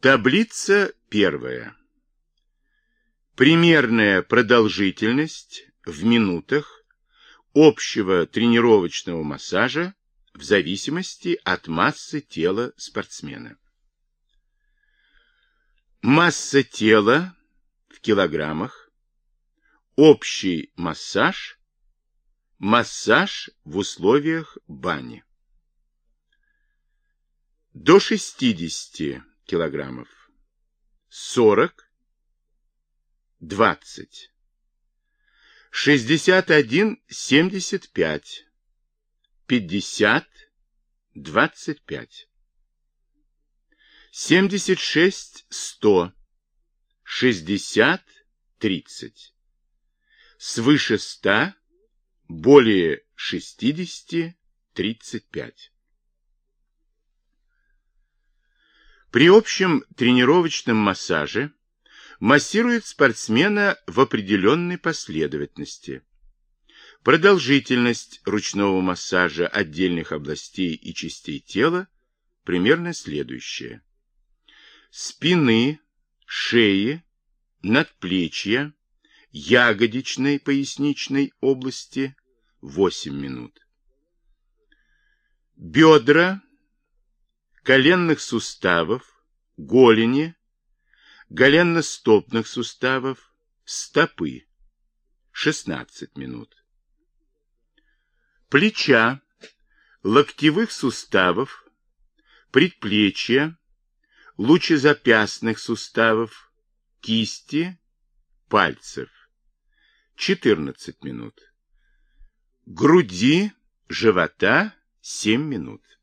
Таблица первая. Примерная продолжительность в минутах общего тренировочного массажа в зависимости от массы тела спортсмена. Масса тела в килограммах, общий массаж, массаж в условиях бани. До 60 килограммов. 40, 20. 61, 75. 50, 25. 76, 100. 60, 30. Свыше 100, более 60, 35. При общем тренировочном массаже массирует спортсмена в определенной последовательности. Продолжительность ручного массажа отдельных областей и частей тела примерно следующая. Спины, шеи, надплечья, ягодичной поясничной области 8 минут. Бедра коленных суставов, голени, голенно-стопных суставов, стопы 16 минут. Плеча, локтевых суставов, предплечья, лучезапястных суставов, кисти, пальцев 14 минут. Груди, живота 7 минут.